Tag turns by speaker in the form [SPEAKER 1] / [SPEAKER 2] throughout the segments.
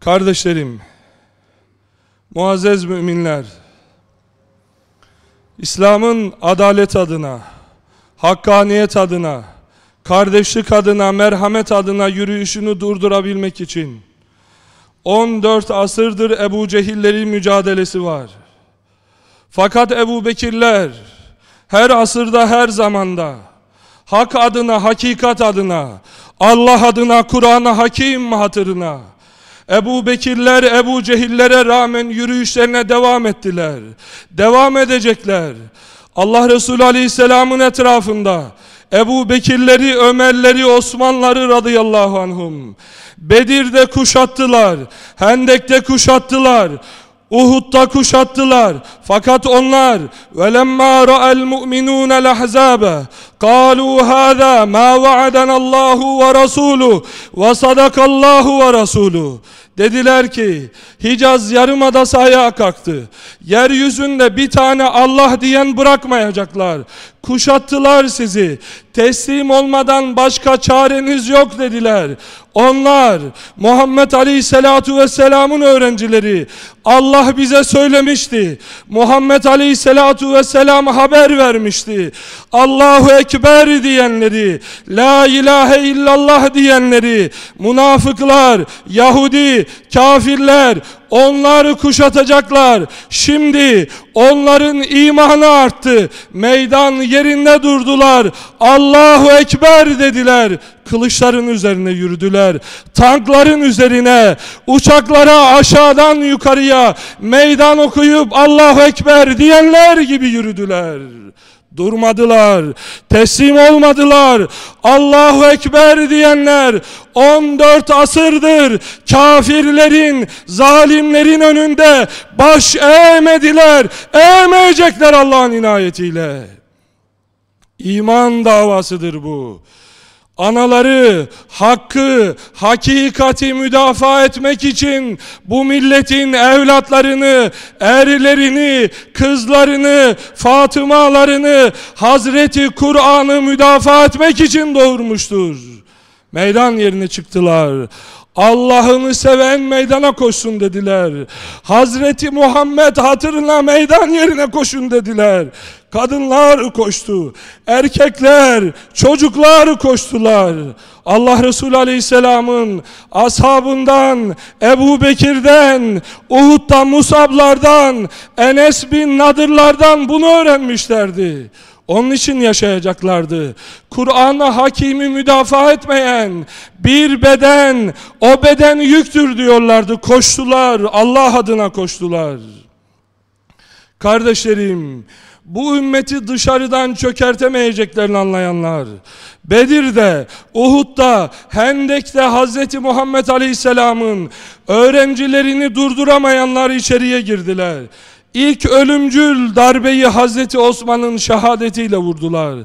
[SPEAKER 1] Kardeşlerim, muazzez müminler, İslam'ın adalet adına, hakkaniyet adına, kardeşlik adına, merhamet adına yürüyüşünü durdurabilmek için 14 asırdır Ebu Cehillerin mücadelesi var. Fakat Ebu Bekirler her asırda her zamanda hak adına, hakikat adına, Allah adına, Kur'an'a hakim hatırına Ebu Bekirler, Ebu Cehillere rağmen yürüyüşlerine devam ettiler. Devam edecekler. Allah Resulü Aleyhisselam'ın etrafında Ebu Bekirleri, Ömerleri, Osmanları radıyallahu anhum Bedir'de kuşattılar, Hendek'te kuşattılar, Uhud'da kuşattılar. Fakat onlar velemma ra'al mu'minun lahzabe qalu hada ma vaadana Allahu ve rasulu ve sadaka Allahu ve rasulu. Dediler ki Hicaz yarımadası ayağa kalktı. Yeryüzünde bir tane Allah diyen bırakmayacaklar. Kuşattılar sizi. Teslim olmadan başka çareniz yok dediler. Onlar Muhammed Aleyhisselatu Vesselam'ın öğrencileri. Allah bize söylemişti. Muhammed Aleyhisselatu Vesselam haber vermişti. Allahu Ekber diyenleri, La ilahe illallah diyenleri, münafıklar, Yahudi, kafirler, onları kuşatacaklar. Şimdi onların imanı arttı. Meydan yerinde durdular. Allahu Ekber dediler. Kılıçların üzerine yürüdüler. Tankların üzerine, uçaklara aşağıdan yukarıya meydan okuyup Allahu Ekber diyenler gibi yürüdüler. Durmadılar, teslim olmadılar. Allahu Ekber diyenler 14 asırdır kafirlerin, zalimlerin önünde baş eğmediler. Eğmeyecekler Allah'ın inayetiyle. İman davasıdır bu anaları, hakkı, hakikati müdafaa etmek için bu milletin evlatlarını, erlerini, kızlarını, Fatımalarını, Hazreti Kur'an'ı müdafaa etmek için doğurmuştur. Meydan yerine çıktılar. Allah'ını seven meydana koşsun dediler. Hazreti Muhammed hatırına meydan yerine koşun dediler. Kadınlar koştu. Erkekler, çocuklar koştular. Allah Resulü Aleyhisselam'ın ashabından, Ebu Bekir'den, Uhud'da Musablardan, Enes bin Nadırlardan bunu öğrenmişlerdi. Onun için yaşayacaklardı. Kur'an'a hakimi müdafaa etmeyen bir beden, o beden yüktür diyorlardı. Koştular, Allah adına koştular. Kardeşlerim, bu ümmeti dışarıdan çökertemeyeceklerini anlayanlar, Bedir'de, Uhud'da, Hendek'te Hz. Muhammed Aleyhisselam'ın öğrencilerini durduramayanlar içeriye girdiler. İlk ölümcül darbeyi Hazreti Osman'ın şehadetiyle vurdular.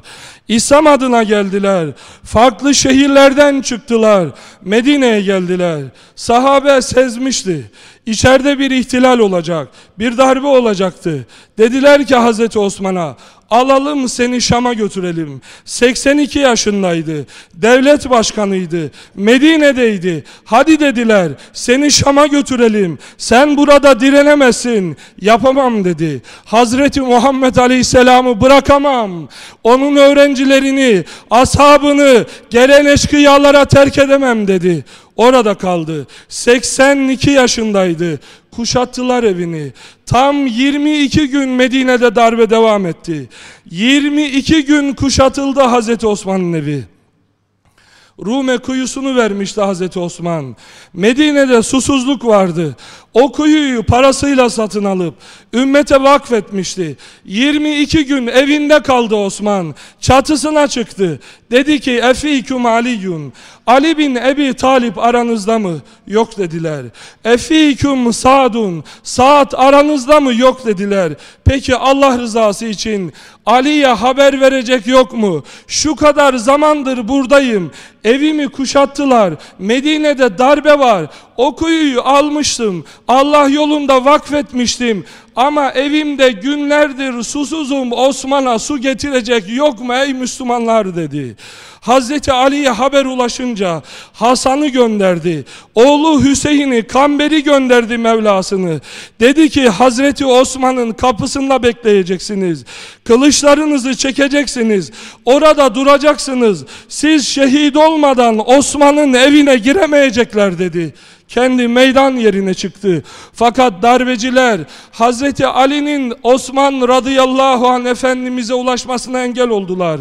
[SPEAKER 1] İslam adına geldiler. Farklı şehirlerden çıktılar. Medine'ye geldiler. Sahabe sezmişti. İçeride bir ihtilal olacak. Bir darbe olacaktı. Dediler ki Hazreti Osman'a alalım seni Şam'a götürelim. 82 yaşındaydı. Devlet başkanıydı. Medine'deydi. Hadi dediler seni Şam'a götürelim. Sen burada direnemezsin. Yapamam dedi. Hazreti Muhammed Aleyhisselam'ı bırakamam. Onun öğrencilerini, ashabını gelen eşkıyalara terk edemem dedi. Orada kaldı. 82 yaşındaydı. Kuşattılar evini. Tam 22 gün Medine'de darbe devam etti. 22 gün kuşatıldı Hazreti Osman'ın evi. Rume kuyusunu vermişti Hazreti Osman. Medine'de susuzluk vardı. O kuyuyu parasıyla satın alıp ümmete vakfetmişti. 22 gün evinde kaldı Osman. Çatısına çıktı. Dedi ki Efiküm Aliyun. Ali bin Ebi Talip aranızda mı? Yok dediler. Efiküm Sadun. Saat aranızda mı? Yok dediler. Peki Allah rızası için Ali'ye haber verecek yok mu? Şu kadar zamandır buradayım. Evimi kuşattılar. Medine'de darbe var. O kuyuyu almıştım. Allah yolunda vakfetmiştim. Ama evimde günlerdir susuzum Osman'a su getirecek yok mu ey Müslümanlar dedi. Hazreti Ali'ye haber ulaşınca Hasan'ı gönderdi. Oğlu Hüseyin'i, Kamber'i gönderdi Mevlasını. Dedi ki Hazreti Osman'ın kapısında bekleyeceksiniz. Kılıçlarınızı çekeceksiniz. Orada duracaksınız. Siz şehit olmadan Osman'ın evine giremeyecekler dedi kendi meydan yerine çıktı. Fakat darbeciler Hazreti Ali'nin Osman radıyallahu anh Efendimiz'e ulaşmasına engel oldular.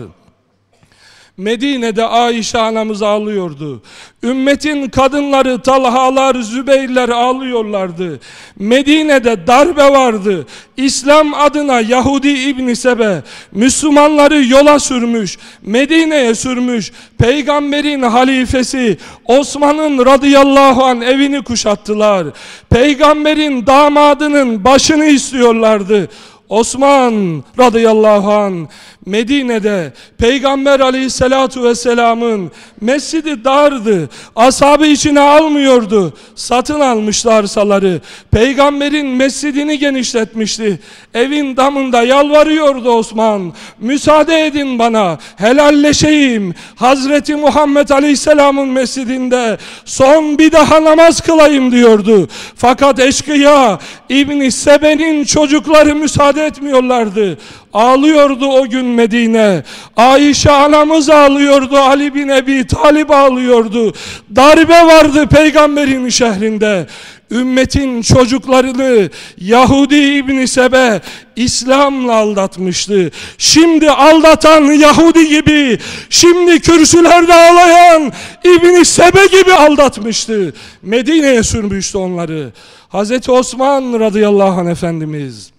[SPEAKER 1] Medine'de Ayşe anamız ağlıyordu. Ümmetin kadınları, Talhalar, Zübeyirler ağlıyorlardı. Medine'de darbe vardı. İslam adına Yahudi İbni Sebe Müslümanları yola sürmüş, Medine'ye sürmüş. Peygamberin halifesi Osman'ın radıyallahu an evini kuşattılar. Peygamberin damadının başını istiyorlardı. Osman radıyallahu an Medine'de Peygamber aleyhissalatu vesselamın mescidi dardı. Ashabı içine almıyordu. Satın almışlar arsaları. Peygamberin mescidini genişletmişti. Evin damında yalvarıyordu Osman. Müsaade edin bana. Helalleşeyim. Hazreti Muhammed aleyhisselamın mescidinde son bir daha namaz kılayım diyordu. Fakat eşkıya İbn Sebe'nin çocukları müsaade etmiyorlardı. Ağlıyordu o gün Medine. Ayşe anamız ağlıyordu. Ali bin Ebi Talib ağlıyordu. Darbe vardı peygamberin şehrinde. Ümmetin çocuklarını Yahudi İbni Sebe İslam'la aldatmıştı. Şimdi aldatan Yahudi gibi, şimdi kürsülerde ağlayan İbni Sebe gibi aldatmıştı. Medine'ye sürmüştü onları. Hazreti Osman radıyallahu anh Efendimiz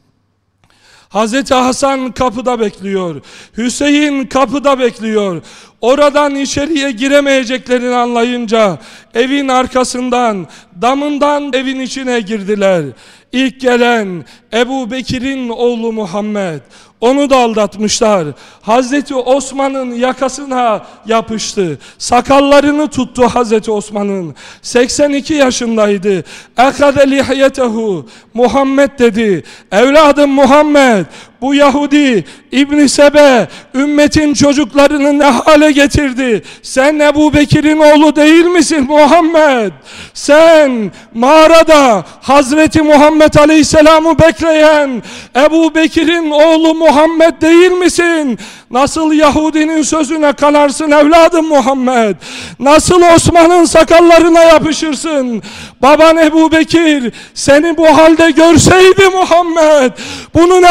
[SPEAKER 1] Hazreti Hasan kapıda bekliyor. Hüseyin kapıda bekliyor. Oradan içeriye giremeyeceklerini anlayınca evin arkasından, damından evin içine girdiler. İlk gelen Ebu Bekir'in oğlu Muhammed. Onu da aldatmışlar. Hazreti Osman'ın yakasına yapıştı. Sakallarını tuttu Hazreti Osman'ın. 82 yaşındaydı. Ekade lihyetehu. Muhammed dedi. Evladım Muhammed. Bu Yahudi İbn Sebe ümmetin çocuklarını ne hale getirdi? Sen Ebu Bekir'in oğlu değil misin Muhammed? Sen mağarada Hazreti Muhammed Aleyhisselam'ı bekleyen Ebu Bekir'in oğlu Muhammed değil misin? Nasıl Yahudinin sözüne kanarsın evladım Muhammed? Nasıl Osman'ın sakallarına yapışırsın? Baban Ebu Bekir seni bu halde görseydi Muhammed bunun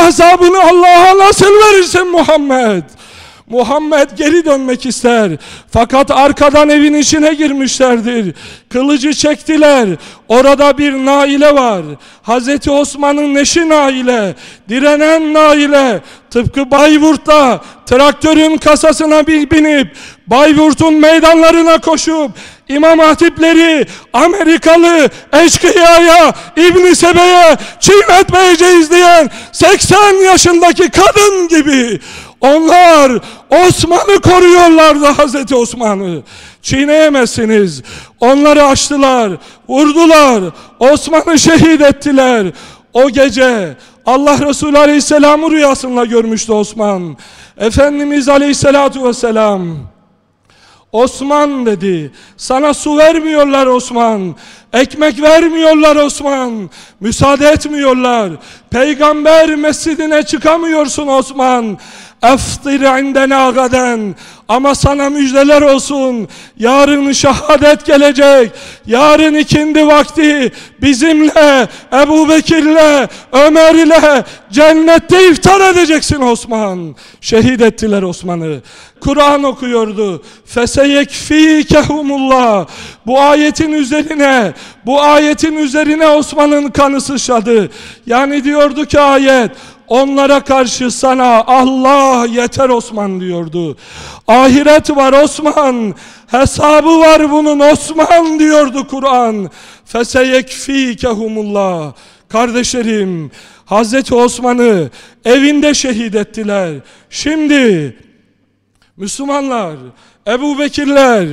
[SPEAKER 1] hesabını Allah'a nasıl verirsin Muhammed? Muhammed geri dönmek ister. Fakat arkadan evin içine girmişlerdir. Kılıcı çektiler. Orada bir naile var. Hazreti Osman'ın neşi naile. Direnen naile. Tıpkı Bayburt'ta traktörün kasasına binip Bayburt'un meydanlarına koşup İmam Hatipleri Amerikalı eşkıyaya İbn Sebe'ye çiğnetmeyeceğiz diyen 80 yaşındaki kadın gibi onlar Osman'ı koruyorlardı Hazreti Osman'ı. Çiğneyemezsiniz. Onları açtılar, vurdular. Osman'ı şehit ettiler. O gece Allah Resulü Aleyhisselam'ı rüyasında görmüştü Osman. Efendimiz Aleyhisselatu Vesselam Osman dedi. Sana su vermiyorlar Osman. Ekmek vermiyorlar Osman. Müsaade etmiyorlar. Peygamber mescidine çıkamıyorsun Osman. Eftir indena gaden. Ama sana müjdeler olsun. Yarın şehadet gelecek. Yarın ikindi vakti bizimle, Ebu Bekir'le, Ömer ile cennette iftar edeceksin Osman. Şehit ettiler Osman'ı. Kur'an okuyordu. Feseyekfikehumullah. Bu ayetin üzerine, bu ayetin üzerine Osman'ın kanı sıçradı. Yani diyordu ki ayet, Onlara karşı sana Allah yeter Osman diyordu. Ahiret var Osman. Hesabı var bunun Osman diyordu Kur'an. Feseyekfikehumullah. Kardeşlerim Hazreti Osman'ı evinde şehit ettiler. Şimdi Müslümanlar, Ebu Bekirler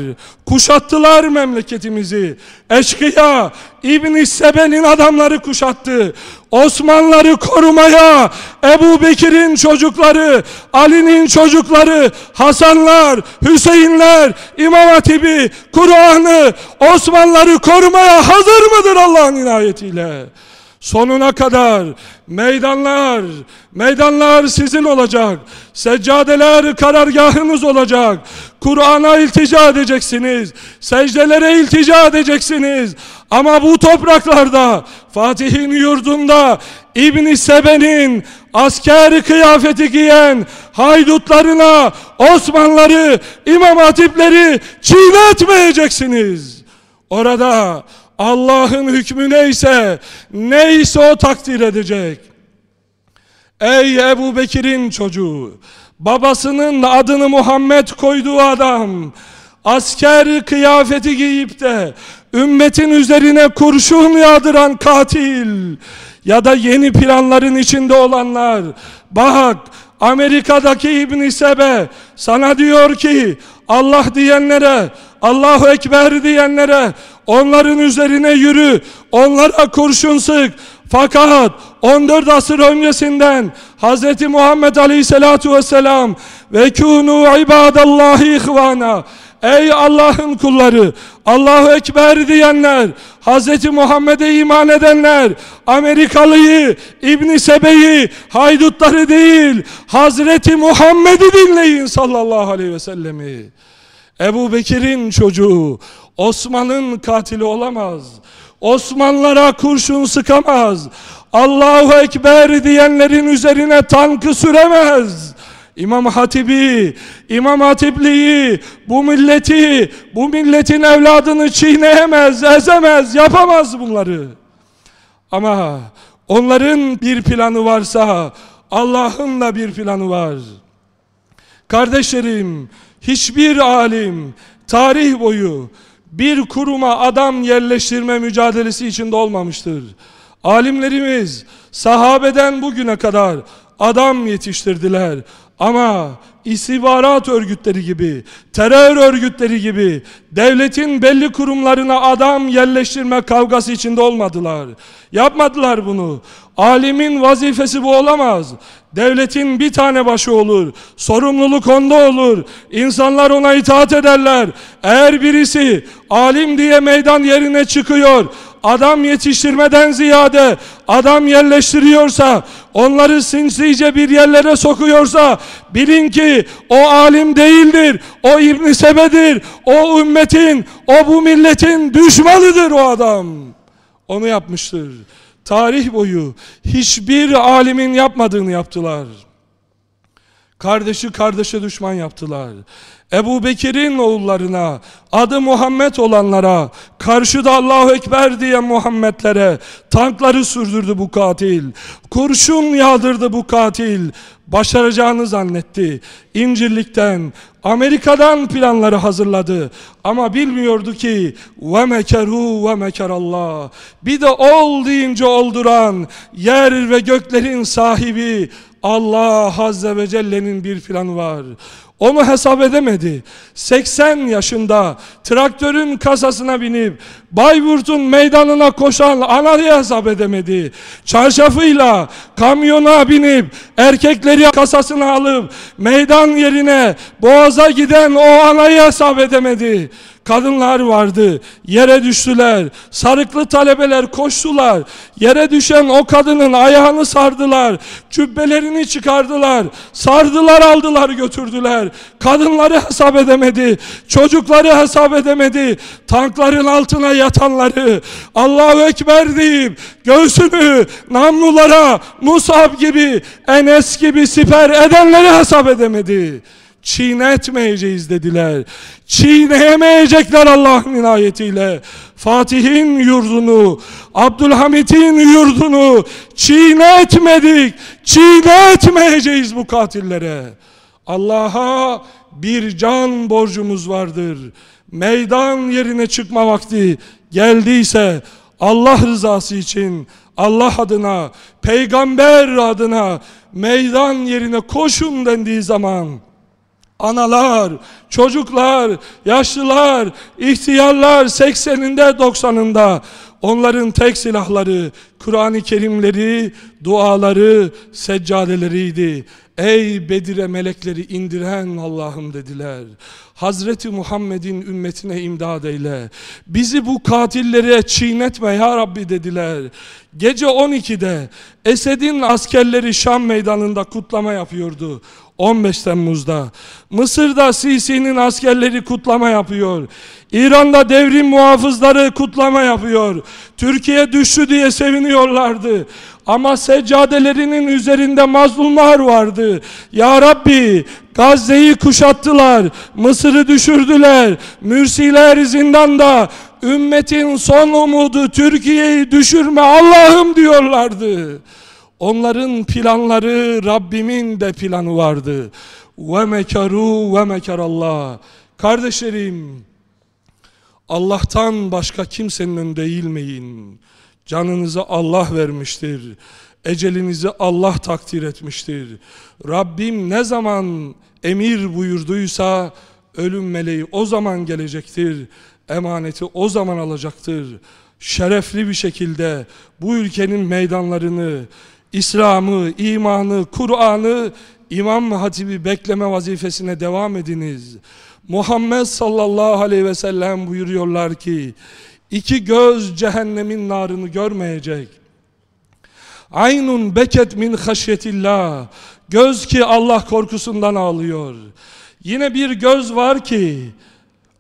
[SPEAKER 1] kuşattılar memleketimizi. Eşkıya İbn Sebe'nin adamları kuşattı. Osmanlıları korumaya Ebu Bekir'in çocukları, Ali'nin çocukları, Hasanlar, Hüseyinler, İmam Hatibi, Kur'an'ı, Osmanlıları korumaya hazır mıdır Allah'ın inayetiyle? Sonuna kadar meydanlar, meydanlar sizin olacak. Seccadeler karargahınız olacak. Kur'an'a iltica edeceksiniz. Secdelere iltica edeceksiniz. Ama bu topraklarda Fatih'in yurdunda İbn Sebe'nin asker kıyafeti giyen haydutlarına Osmanlıları, İmam Hatipleri çiğnetmeyeceksiniz. Orada Allah'ın hükmü neyse, neyse o takdir edecek. Ey Ebu Bekir'in çocuğu, babasının adını Muhammed koyduğu adam, asker kıyafeti giyip de ümmetin üzerine kurşun yağdıran katil ya da yeni planların içinde olanlar, bak Amerika'daki İbn Sebe sana diyor ki Allah diyenlere, Allahu Ekber diyenlere onların üzerine yürü, onlara kurşun sık. Fakat 14 asır öncesinden Hz. Muhammed Aleyhisselatu Vesselam ve kûnû ibadallahi ihvana Ey Allah'ın kulları, Allahu Ekber diyenler, Hz. Muhammed'e iman edenler, Amerikalıyı, İbn Sebe'yi, haydutları değil, Hazreti Muhammed'i dinleyin sallallahu aleyhi ve sellemi. Ebu Bekir'in çocuğu, Osman'ın katili olamaz. Osmanlılara kurşun sıkamaz. Allahu Ekber diyenlerin üzerine tankı süremez. İmam Hatibi, İmam Hatipliği, bu milleti, bu milletin evladını çiğneyemez, ezemez, yapamaz bunları. Ama onların bir planı varsa Allah'ın da bir planı var. Kardeşlerim, hiçbir alim tarih boyu bir kuruma adam yerleştirme mücadelesi içinde olmamıştır. Alimlerimiz sahabeden bugüne kadar adam yetiştirdiler. Ama istihbarat örgütleri gibi, terör örgütleri gibi devletin belli kurumlarına adam yerleştirme kavgası içinde olmadılar. Yapmadılar bunu. Alimin vazifesi bu olamaz. Devletin bir tane başı olur. Sorumluluk onda olur. İnsanlar ona itaat ederler. Eğer birisi alim diye meydan yerine çıkıyor, adam yetiştirmeden ziyade adam yerleştiriyorsa, onları sinsice bir yerlere sokuyorsa, bilin ki o alim değildir, o İbn Sebe'dir, o ümmetin, o bu milletin düşmanıdır o adam. Onu yapmıştır. Tarih boyu hiçbir alimin yapmadığını yaptılar. Kardeşi kardeşe düşman yaptılar. Ebu Bekir'in oğullarına, adı Muhammed olanlara, karşıda Allahu Ekber diye Muhammedlere tankları sürdürdü bu katil. Kurşun yağdırdı bu katil. Başaracağını zannetti. İncirlikten, Amerika'dan planları hazırladı. Ama bilmiyordu ki ve mekeru ve mekerallah. Bir de ol deyince olduran yer ve göklerin sahibi Allah Azze ve Celle'nin bir planı var. Onu hesap edemedi. 80 yaşında traktörün kasasına binip Bayburt'un meydanına koşan anayı hesap edemedi. Çarşafıyla kamyona binip erkekleri kasasına alıp meydan yerine boğaza giden o anayı hesap edemedi. Kadınlar vardı. Yere düştüler. Sarıklı talebeler koştular. Yere düşen o kadının ayağını sardılar. Cübbelerini çıkardılar. Sardılar aldılar götürdüler. Kadınları hesap edemedi. Çocukları hesap edemedi. Tankların altına yatanları Allahu Ekber deyip göğsünü namlulara Musab gibi Enes gibi siper edenleri hesap edemedi çiğnetmeyeceğiz dediler. Çiğneyemeyecekler Allah'ın inayetiyle. Fatih'in yurdunu, Abdülhamit'in yurdunu çiğnetmedik. Çiğnetmeyeceğiz bu katillere. Allah'a bir can borcumuz vardır. Meydan yerine çıkma vakti geldiyse Allah rızası için Allah adına, peygamber adına meydan yerine koşun dendiği zaman analar, çocuklar, yaşlılar, ihtiyarlar 80'inde 90'ında onların tek silahları Kur'an-ı Kerimleri, duaları, seccadeleriydi. Ey Bedir'e melekleri indiren Allah'ım dediler. Hazreti Muhammed'in ümmetine imdad eyle. Bizi bu katillere çiğnetme ya Rabbi dediler. Gece 12'de Esed'in askerleri Şam meydanında kutlama yapıyordu. 15 Temmuz'da. Mısır'da Sisi'nin askerleri kutlama yapıyor. İran'da devrim muhafızları kutlama yapıyor. Türkiye düştü diye seviniyorlardı. Ama seccadelerinin üzerinde mazlumlar vardı. Ya Rabbi Gazze'yi kuşattılar. Mısır'ı düşürdüler. Mürsiler zindanda. Ümmetin son umudu Türkiye'yi düşürme Allah'ım diyorlardı. Onların planları Rabbimin de planı vardı. Ve mekaru ve mekarallah. Kardeşlerim Allah'tan başka kimsenin önünde eğilmeyin. Canınızı Allah vermiştir. Ecelinizi Allah takdir etmiştir. Rabbim ne zaman emir buyurduysa ölüm meleği o zaman gelecektir. Emaneti o zaman alacaktır. Şerefli bir şekilde bu ülkenin meydanlarını, İslam'ı, imanı, Kur'an'ı İmam Hatibi bekleme vazifesine devam ediniz. Muhammed sallallahu aleyhi ve sellem buyuruyorlar ki iki göz cehennemin narını görmeyecek. Aynun beket min haşyetillah. Göz ki Allah korkusundan ağlıyor. Yine bir göz var ki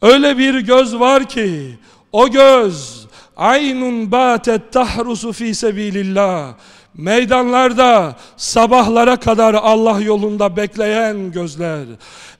[SPEAKER 1] öyle bir göz var ki o göz aynun batet tahrusu fi sebilillah meydanlarda sabahlara kadar Allah yolunda bekleyen gözler.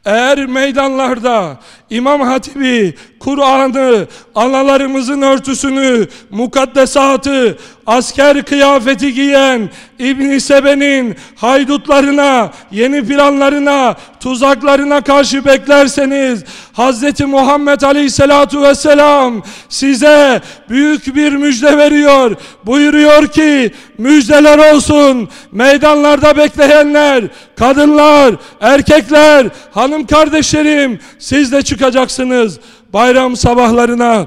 [SPEAKER 1] Eğer meydanlarda İmam Hatibi, Kur'an'ı, analarımızın örtüsünü, mukaddesatı, asker kıyafeti giyen İbn Sebe'nin haydutlarına, yeni planlarına, tuzaklarına karşı beklerseniz Hz. Muhammed Aleyhisselatu Vesselam size büyük bir müjde veriyor. Buyuruyor ki müjdeler olsun meydanlarda bekleyenler, kadınlar, erkekler, hanım kardeşlerim siz de çıkacaksınız bayram sabahlarına.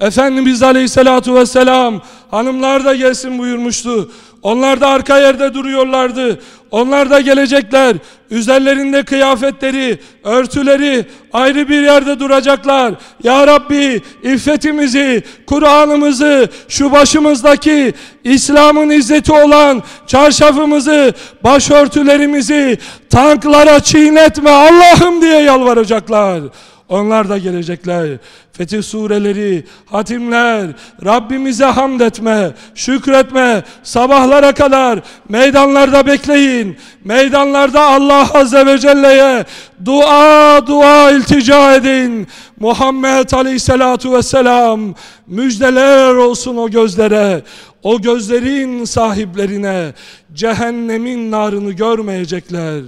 [SPEAKER 1] Efendimiz Aleyhisselatu Vesselam hanımlar da gelsin buyurmuştu. Onlar da arka yerde duruyorlardı. Onlar da gelecekler. Üzerlerinde kıyafetleri, örtüleri ayrı bir yerde duracaklar. Ya Rabbi iffetimizi, Kur'an'ımızı, şu başımızdaki İslam'ın izzeti olan çarşafımızı, başörtülerimizi tanklara çiğnetme Allah'ım diye yalvaracaklar. Onlar da gelecekler. Fetih sureleri, hatimler, Rabbimize hamd etme, şükretme, sabahlara kadar meydanlarda bekleyin. Meydanlarda Allah Azze ve Celle'ye dua dua iltica edin. Muhammed Aleyhisselatu Vesselam müjdeler olsun o gözlere. O gözlerin sahiplerine cehennemin narını görmeyecekler.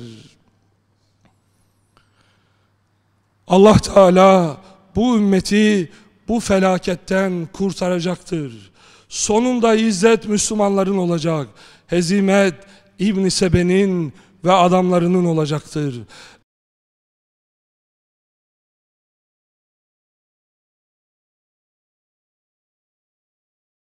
[SPEAKER 1] Allah Teala bu ümmeti bu felaketten kurtaracaktır. Sonunda izzet Müslümanların olacak. Hezimet İbn Sebe'nin ve adamlarının olacaktır.